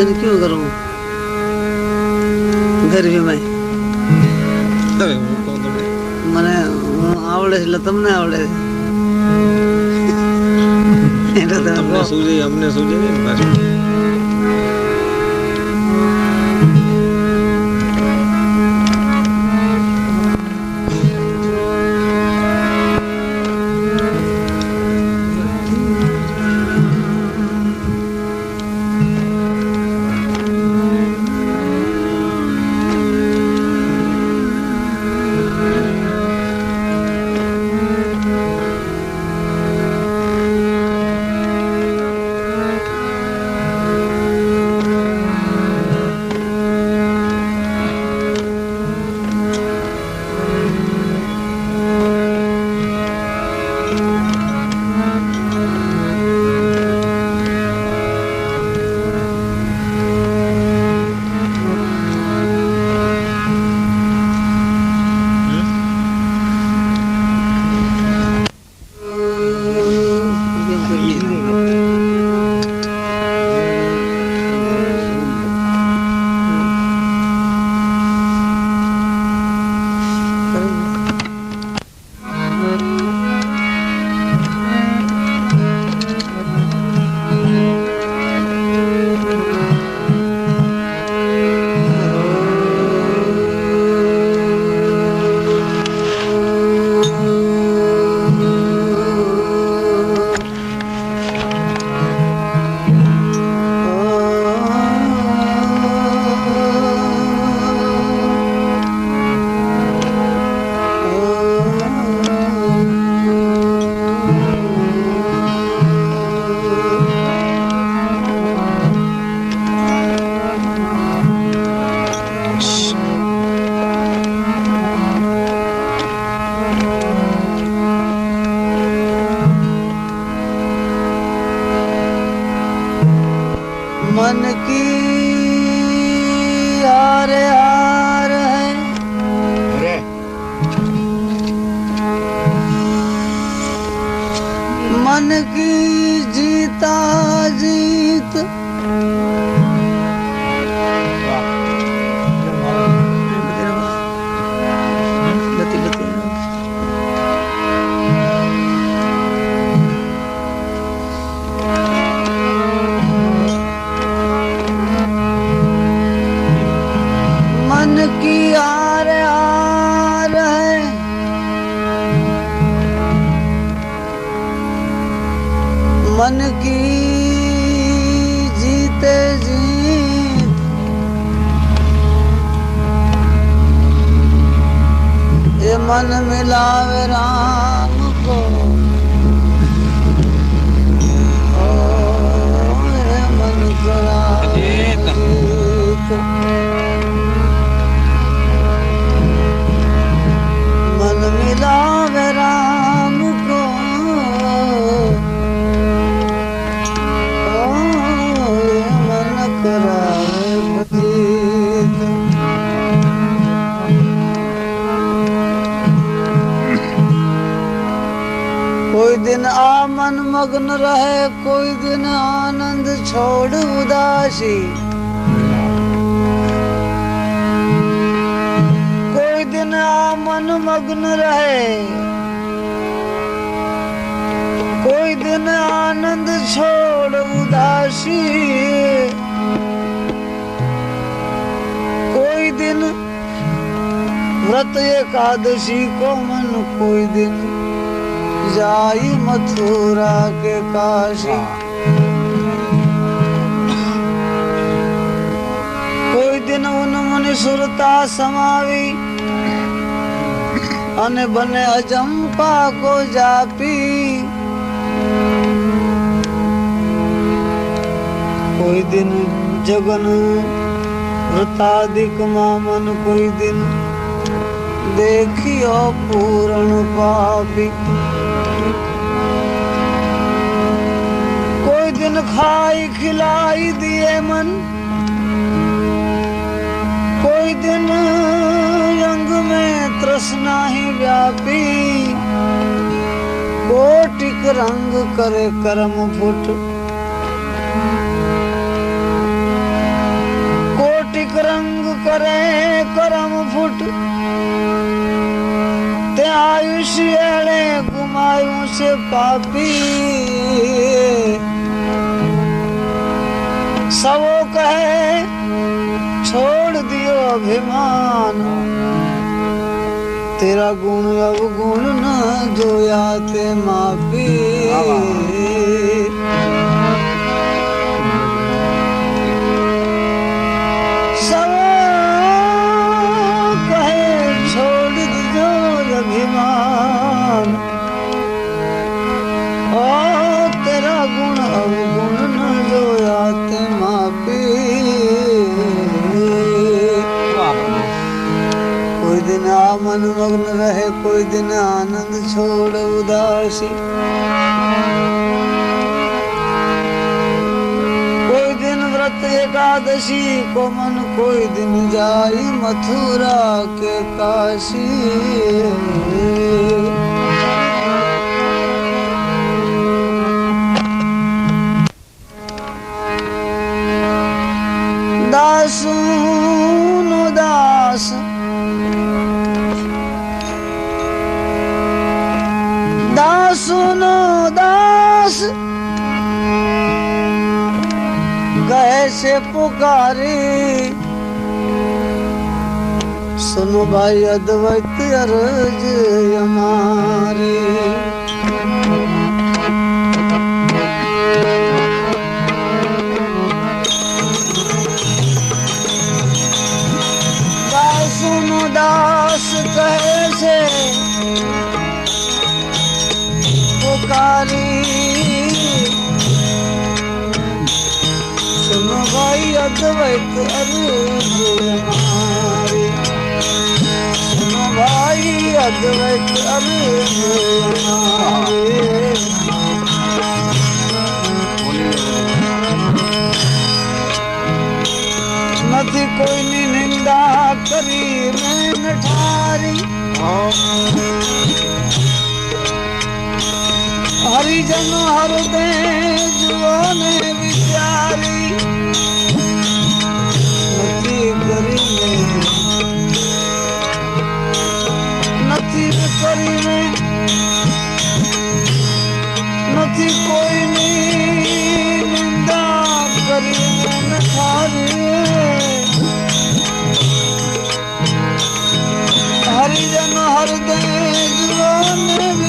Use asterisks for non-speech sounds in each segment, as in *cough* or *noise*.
ભજન ક્યું કરવું ગરમીમાં. મને આવડે એટલે તમને આવડે *laughs* એટલે તમે અમને સૂજે અમને સૂજે નહીં मन राम को मन करावे जीत। कोई दिन आमन मग्न रहे, कोई दिन आनंद छोड़ उदासी मग्न रहे। कोई दिन आनंद छोड़ उदासी। कोई दिन व्रत एकादशी को मन कोई दिन जाई मथुरा के काशी। कोई दिन उन मुनि सुरता समावी। अन बन अजंपा को जापी। कोई दिन जगन वृतादिक मामन, कोई दिन देखियो पूरण पापी। कोई दिन खाई खिलाई दिए मन, कोई दिन तृष्णा ही व्यापी। बोटिक रंग करे कर्म फुट कोटिक रंग करे कर्म फुट। ते आयुष्य अड़े से पापी। सबो कहे, छोड़ दियो अभिमान। तेरा गुण अवगुण न जोया ते मापी। आमन मग्न रहे कोई दिन आनंद छोड़ उदासी कोई दिन व्रत एकादशी को मन कोई दिन जाई मथुरा के काशी दासून पुकारी। सुनो भाई अद्वैत अर्ज़ हमारी। भाई अद्वैत अर्ज हमारी सुनो भाई अद्वैत अर्ज हमारी નથી કોઈની નિંદા કરી મેં ઠારી હરિજન હરદે જુઓને વિચારી નથી કરીને નથી કોઈની નિંદા કરીને નઠારી હરિજન હરદે જીવન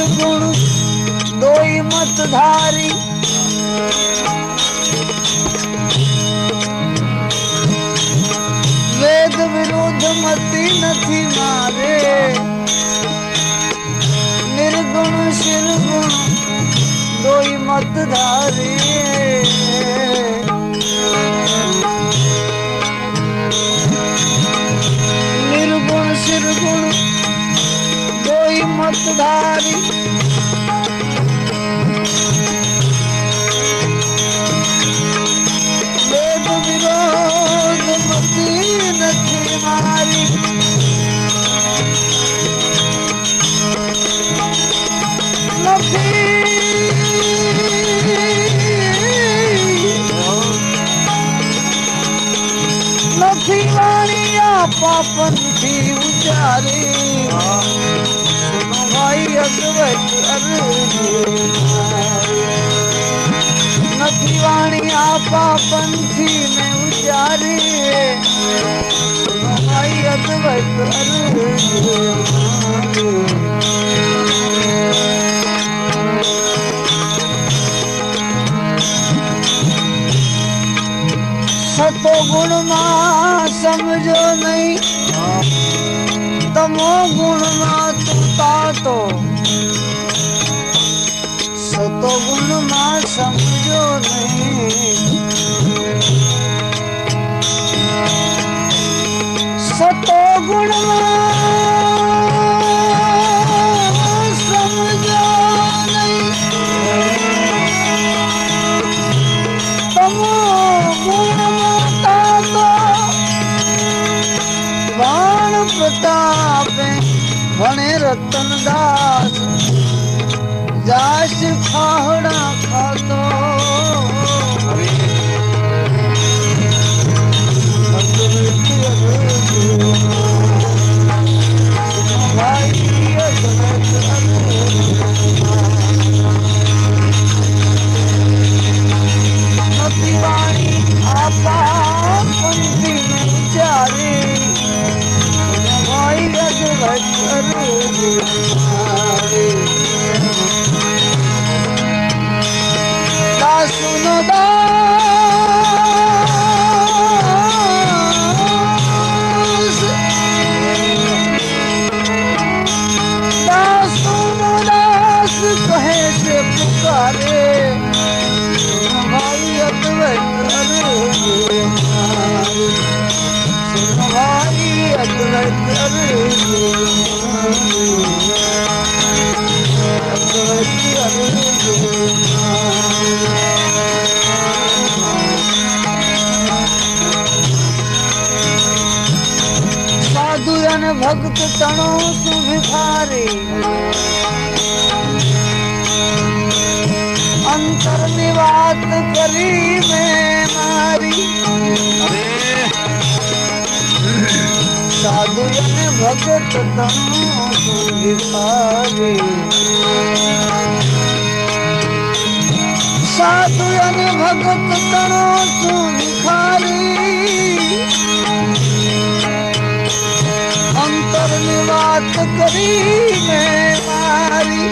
गुण दोई मत धारी वेद विरोध मती नथी मारे। निर्गुण शिरगुण दोई मत धारी निर्गुण शिरगुण दोई मत धारी पंथी उचारे सुनो भाई असवच नथी वाणी आपा पंथी ने भाई असवच अरे सतो गुण मां समझो नहीं। तमो गुण मां तू ता। तो सतो गुण मां समझो नहीं। सतो गुण मां साधुजन भक्त तनो सुविधारे अंतर निवात करी में नारी। भजन भगत भिखारी साधु अन भगत तनो तू भिखारी अंतर निवात करी मैं मारी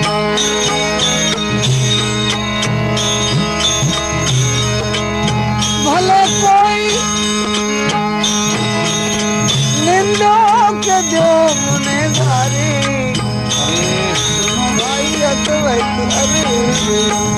जो मुने भारी भाई अद्वैत अरे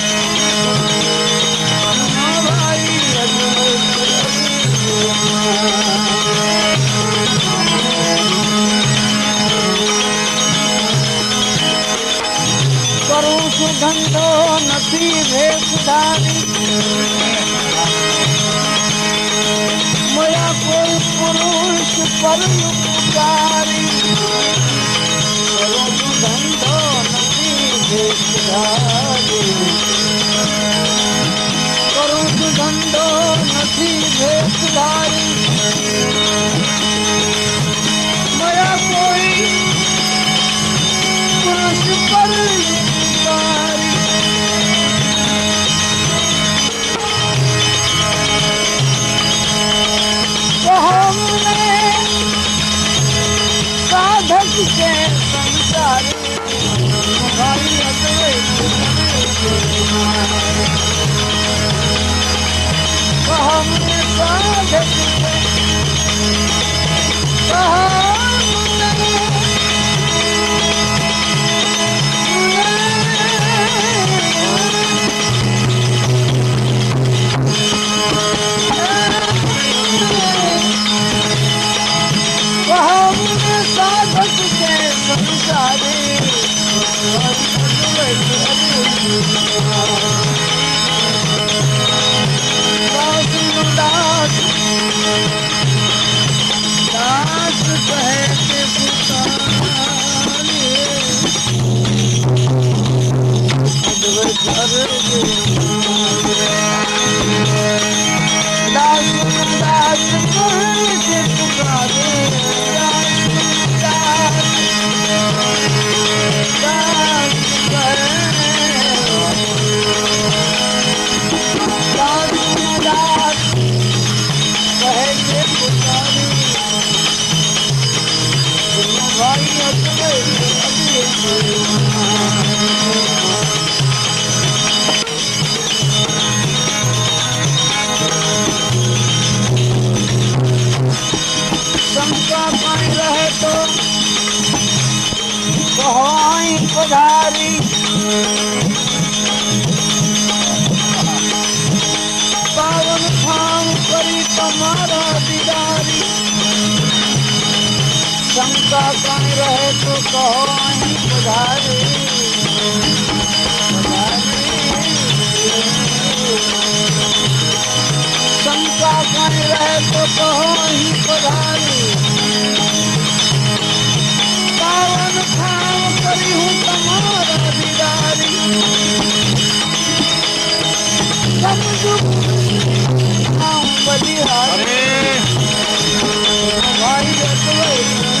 नथी कोई पुरुष परो धंधो नथी भेदारीषो नथी भेदारी दास शंका पाई रहे तो कहाई पधारी शंका पाई रहे तो कहाई पधारी पावन ठाम करी हूँ तुम्हारा दीदारी समझो बलिहारी भाई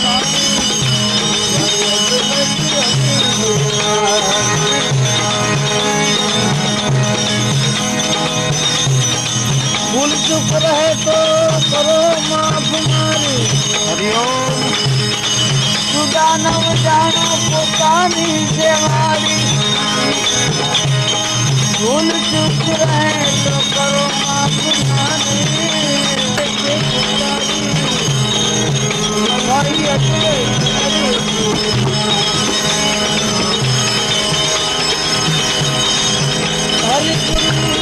चुप रहे तो करो माफ़ मारी। हरिओम तू दानव जानो पोतानी से भूल चुप रहे तो करो माफ़ मारी। भाई अजय हरि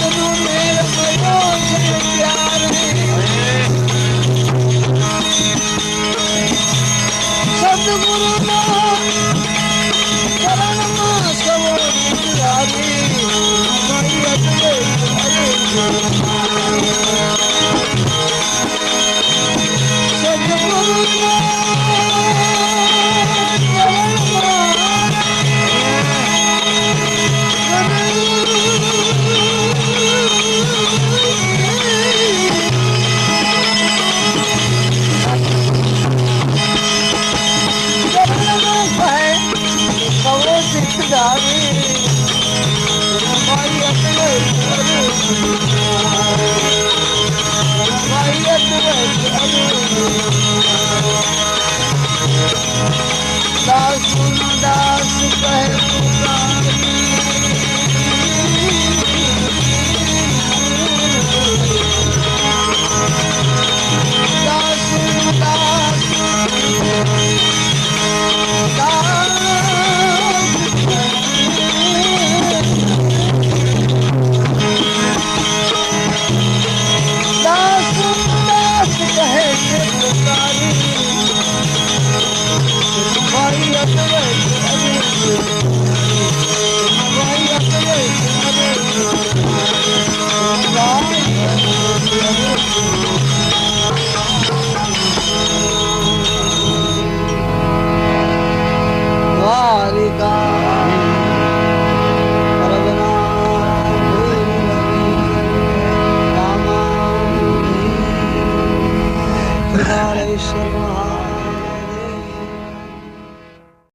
गुरु